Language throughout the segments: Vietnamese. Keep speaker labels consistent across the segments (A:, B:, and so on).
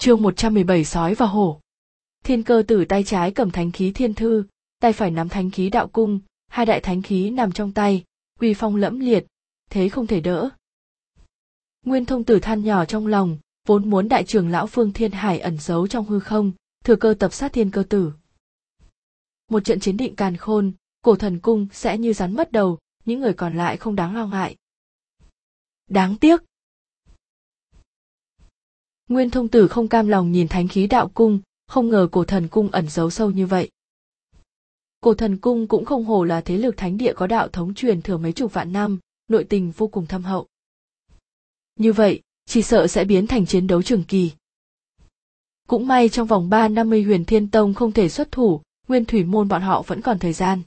A: Chương 117 sói và hổ. Thiên cơ tử tay trái cầm thánh khí thiên thư, tay phải nắm thánh khí đạo cung, hai đại thánh khí nằm trong tay, uy phong lẫm liệt, thế không thể đỡ. Nguyên thông tử than nhỏ trong lòng, vốn muốn đại trưởng lão Phương Thiên Hải ẩn giấu trong hư không, thừa cơ tập sát thiên cơ tử. Một trận chiến định càn khôn, cổ thần cung sẽ như rắn mất đầu, những người còn lại không đáng lo ngại. Đáng tiếc. Nguyên thông tử không cam lòng nhìn thánh khí đạo cung, không ngờ cổ thần cung ẩn giấu sâu như vậy. Cổ thần cung cũng không hồ là thế lực thánh địa có đạo thống truyền thừa mấy chục vạn năm, nội tình vô cùng thâm hậu. Như vậy, chỉ sợ sẽ biến thành chiến đấu trường kỳ. Cũng may trong vòng 3 năm mươi huyền thiên tông không thể xuất thủ, nguyên thủy môn bọn họ vẫn còn thời gian.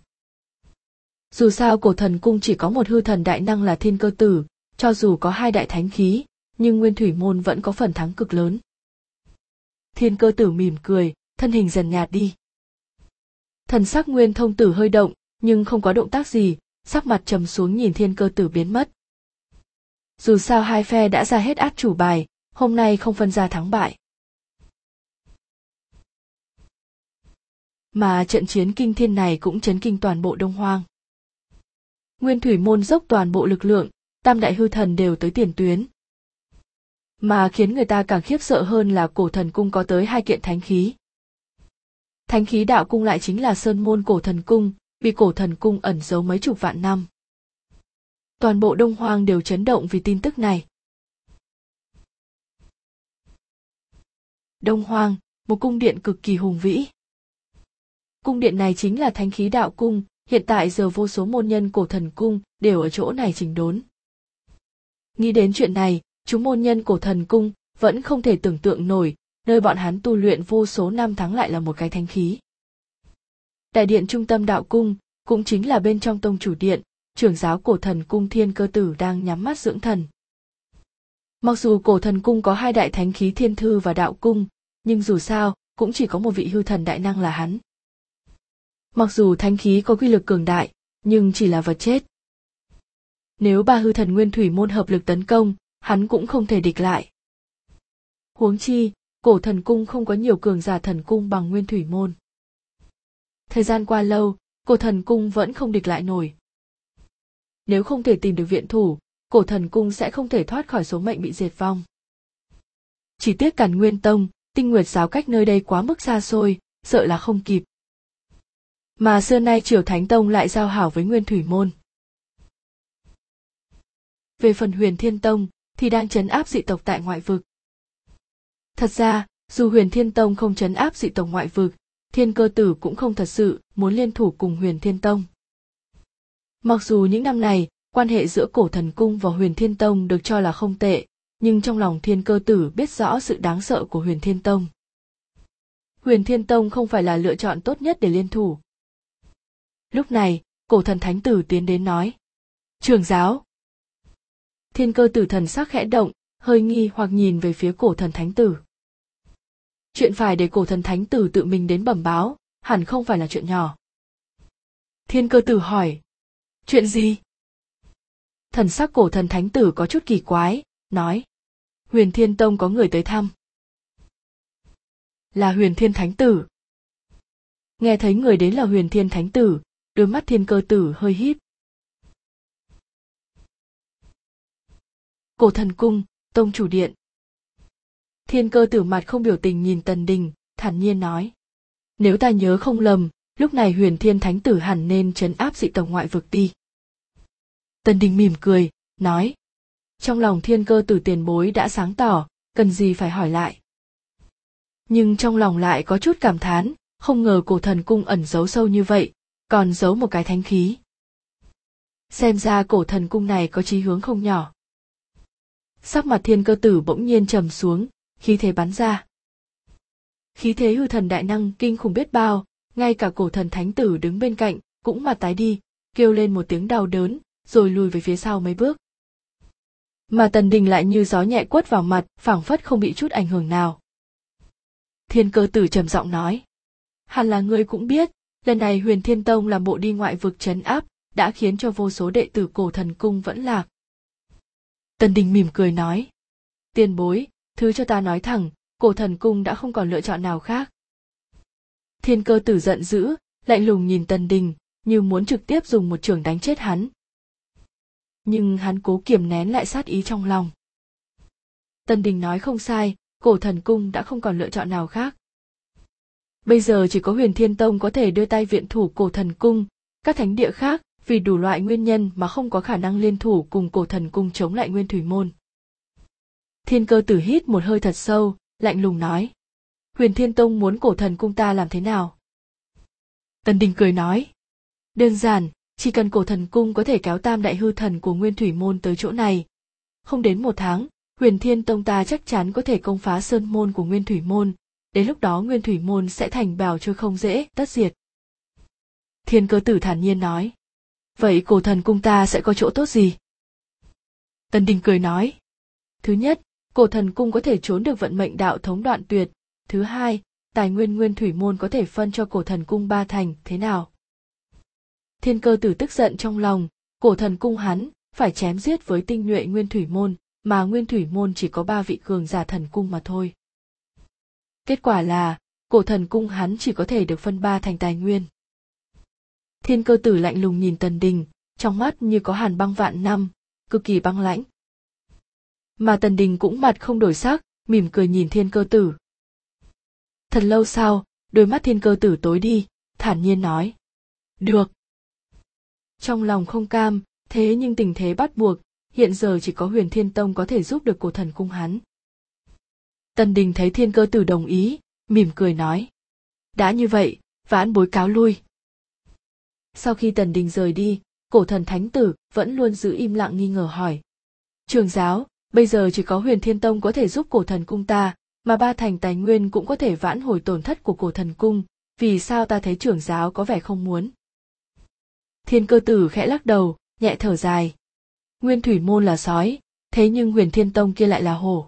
A: Dù sao cổ thần cung chỉ có một hư thần đại năng là thiên cơ tử, cho dù có hai đại thánh khí, nhưng nguyên thủy môn vẫn có phần thắng cực lớn. Thiên cơ tử mỉm cười, thân hình dần nhạt đi. Thần sắc nguyên thông tử hơi động, nhưng không có động tác gì, sắc mặt trầm xuống nhìn thiên cơ tử biến mất. Dù sao hai phe đã ra hết át chủ bài, hôm nay không phân ra thắng bại. Mà trận chiến kinh thiên này cũng chấn kinh toàn bộ Đông Hoang. Nguyên thủy môn dốc toàn bộ lực lượng, tam đại hư thần đều tới tiền tuyến. Mà khiến người ta càng khiếp sợ hơn là cổ thần cung có tới hai kiện thánh khí. Thánh khí đạo cung lại chính là sơn môn cổ thần cung, bị cổ thần cung ẩn giấu mấy chục vạn năm. Toàn bộ Đông Hoang đều chấn động vì tin tức này. Đông Hoang, một cung điện cực kỳ hùng vĩ. Cung điện này chính là thánh khí đạo cung, hiện tại giờ vô số môn nhân cổ thần cung đều ở chỗ này trình đốn. Nghĩ đến chuyện này, chúng môn nhân cổ thần cung vẫn không thể tưởng tượng nổi, nơi bọn hắn tu luyện vô số năm tháng lại là một cái thanh khí. Đại điện trung tâm đạo cung, cũng chính là bên trong tông chủ điện, trưởng giáo cổ thần cung thiên cơ tử đang nhắm mắt dưỡng thần. Mặc dù cổ thần cung có hai đại thánh khí thiên thư và đạo cung, nhưng dù sao, cũng chỉ có một vị hư thần đại năng là hắn. Mặc dù thánh khí có quy lực cường đại, nhưng chỉ là vật chết. Nếu ba hư thần nguyên thủy môn hợp lực tấn công, hắn cũng không thể địch lại. Huống chi, cổ thần cung không có nhiều cường giả thần cung bằng nguyên thủy môn. Thời gian qua lâu, cổ thần cung vẫn không địch lại nổi. Nếu không thể tìm được viện thủ, cổ thần cung sẽ không thể thoát khỏi số mệnh bị diệt vong. Chỉ tiếc càn nguyên tông, tinh nguyệt giáo cách nơi đây quá mức xa xôi, sợ là không kịp. Mà xưa nay triều thánh tông lại giao hảo với nguyên thủy môn. Về phần huyền thiên tông, thì đang chấn áp dị tộc tại ngoại vực. Thật ra, dù huyền thiên tông không chấn áp dị tộc ngoại vực, thiên cơ tử cũng không thật sự muốn liên thủ cùng huyền thiên tông. Mặc dù những năm này, quan hệ giữa cổ thần cung và huyền thiên tông được cho là không tệ, nhưng trong lòng thiên cơ tử biết rõ sự đáng sợ của huyền thiên tông. Huyền thiên tông không phải là lựa chọn tốt nhất để liên thủ. Lúc này, cổ thần thánh tử tiến đến nói. Trường giáo. Thiên cơ tử thần sắc khẽ động, hơi nghi hoặc nhìn về phía cổ thần thánh tử. Chuyện phải để cổ thần thánh tử tự mình đến bẩm báo, hẳn không phải là chuyện nhỏ. Thiên cơ tử hỏi. Chuyện gì? Thần sắc cổ thần thánh tử có chút kỳ quái, nói. Huyền Thiên Tông có người tới thăm. Là Huyền Thiên Thánh Tử. Nghe thấy người đến là Huyền Thiên Thánh Tử, đôi mắt thiên cơ tử hơi híp. Cổ thần cung, tông chủ điện. Thiên cơ tử mặt không biểu tình nhìn Tần Đình, thản nhiên nói. Nếu ta nhớ không lầm, lúc này huyền thiên thánh tử hẳn nên chấn áp dị tộc ngoại vực đi. Tần Đình mỉm cười, nói. Trong lòng thiên cơ tử tiền bối đã sáng tỏ, cần gì phải hỏi lại. Nhưng trong lòng lại có chút cảm thán, không ngờ cổ thần cung ẩn giấu sâu như vậy, còn giấu một cái thánh khí. Xem ra cổ thần cung này có chí hướng không nhỏ. Sắc mặt thiên cơ tử bỗng nhiên trầm xuống, khí thế bắn ra. Khí thế hư thần đại năng kinh khủng biết bao, ngay cả cổ thần thánh tử đứng bên cạnh, cũng mặt tái đi, kêu lên một tiếng đau đớn, rồi lùi về phía sau mấy bước. Mà tần đình lại như gió nhẹ quất vào mặt, phảng phất không bị chút ảnh hưởng nào. Thiên cơ tử trầm giọng nói. Hẳn là ngươi cũng biết, lần này huyền thiên tông làm bộ đi ngoại vực chấn áp đã khiến cho vô số đệ tử cổ thần cung vẫn lạc tần đình mỉm cười nói, tiền bối, thứ cho ta nói thẳng, cổ thần cung đã không còn lựa chọn nào khác. Thiên cơ tử giận dữ, lạnh lùng nhìn tần đình, như muốn trực tiếp dùng một trường đánh chết hắn. Nhưng hắn cố kiềm nén lại sát ý trong lòng. Tần đình nói không sai, cổ thần cung đã không còn lựa chọn nào khác. Bây giờ chỉ có huyền thiên tông có thể đưa tay viện thủ cổ thần cung, các thánh địa khác vì đủ loại nguyên nhân mà không có khả năng liên thủ cùng cổ thần cung chống lại nguyên thủy môn. Thiên cơ tử hít một hơi thật sâu, lạnh lùng nói, huyền thiên tông muốn cổ thần cung ta làm thế nào? Tần đình cười nói, đơn giản, chỉ cần cổ thần cung có thể kéo tam đại hư thần của nguyên thủy môn tới chỗ này. Không đến một tháng, huyền thiên tông ta chắc chắn có thể công phá sơn môn của nguyên thủy môn. Đến lúc đó nguyên thủy môn sẽ thành bào trôi không dễ, tất diệt. Thiên cơ tử thản nhiên nói vậy cổ thần cung ta sẽ có chỗ tốt gì? Tần đình cười nói. Thứ nhất, cổ thần cung có thể trốn được vận mệnh đạo thống đoạn tuyệt. Thứ hai, tài nguyên nguyên thủy môn có thể phân cho cổ thần cung ba thành, thế nào? Thiên cơ tử tức giận trong lòng, cổ thần cung hắn phải chém giết với tinh nhuệ nguyên thủy môn, mà nguyên thủy môn chỉ có ba vị cường giả thần cung mà thôi. Kết quả là, cổ thần cung hắn chỉ có thể được phân ba thành tài nguyên thiên cơ tử lạnh lùng nhìn tần đình, trong mắt như có hàn băng vạn năm, cực kỳ băng lãnh. Mà tần đình cũng mặt không đổi sắc, mỉm cười nhìn thiên cơ tử. Thật lâu sau, đôi mắt thiên cơ tử tối đi, thản nhiên nói. Được. Trong lòng không cam, thế nhưng tình thế bắt buộc, hiện giờ chỉ có huyền thiên tông có thể giúp được cổ thần cung hắn. Tần đình thấy thiên cơ tử đồng ý, mỉm cười nói. Đã như vậy, vãn bối cáo lui sau khi tần đình rời đi, cổ thần thánh tử vẫn luôn giữ im lặng nghi ngờ hỏi. Trường giáo, bây giờ chỉ có huyền thiên tông có thể giúp cổ thần cung ta, mà ba thành tài nguyên cũng có thể vãn hồi tổn thất của cổ thần cung, vì sao ta thấy trưởng giáo có vẻ không muốn? Thiên cơ tử khẽ lắc đầu, nhẹ thở dài. Nguyên thủy môn là sói, thế nhưng huyền thiên tông kia lại là hổ.